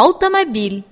Automobil.